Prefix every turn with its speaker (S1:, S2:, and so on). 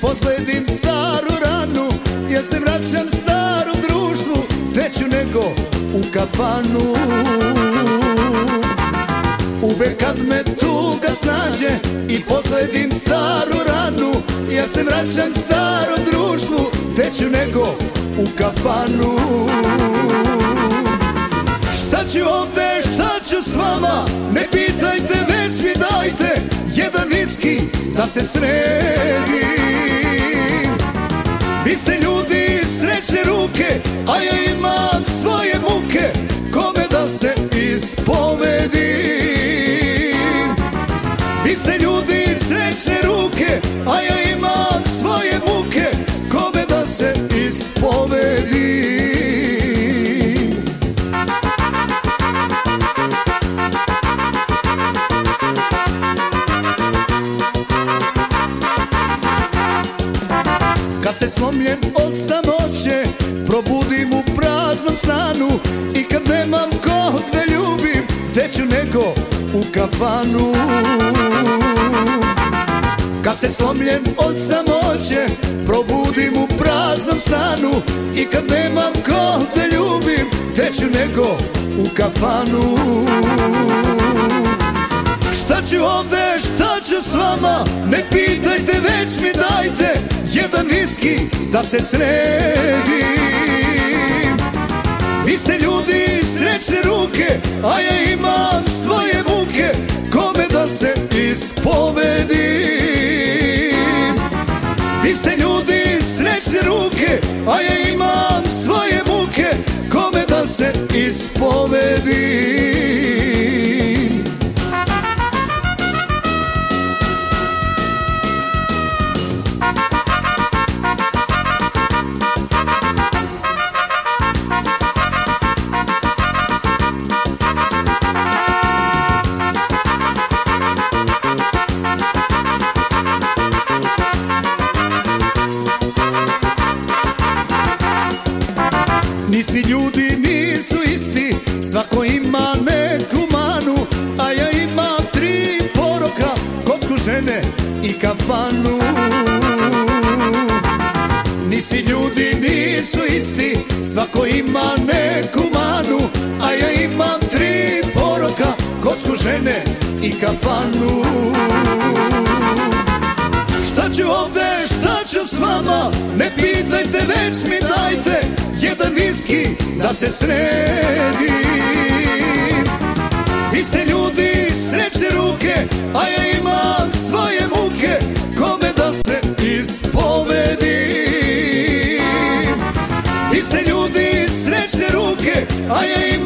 S1: posledim staru ranu Ja se vraćam starom društvu Teću nego u kafanu. Uvek kad me tuga snađe I posledim staru ranu Ja se vraćam starom društvu Teću nego u kafanu. Šta ću ovde, Jedan viski da se sredim. Vi ste ljudi srećne ruke A ja imam svoje Kad se slomljen od samoće Probudim u praznom stanu I kad nemam kog da ljubim Gde ću nego u kafanu. Kad se slomljen od samoće Probudim u praznom stanu I kad nemam kog da ljubim Gde ću nego u kafanu. Šta ću ovde, ću s vama Ne pitajte, već mi dajte Jedan viski da se sredim. Vi ste ljudi srećne ruke A ja imam svoje muke Kome da se ispovedim. Vi ste ljudi srećne ruke A ja imam svoje muke Kome da se ispovedim Ni svi ljudi nisu isti Svako ima neku manu A ja imam tri poroka Kocku žene i kafanu. Ni svi ljudi nisu isti Svako ima neku manu A ja imam tri poroka Kocku žene i kafanu. Šta ću ovde, šta ću s vama Ne pitajte, već mi dajte jedan viski da se sredi Vi ste ljudi sreće ruke, a ja imam svoje muke. Kome da se ispovedim? Vi ste ljudi sreće ruke, a ja imam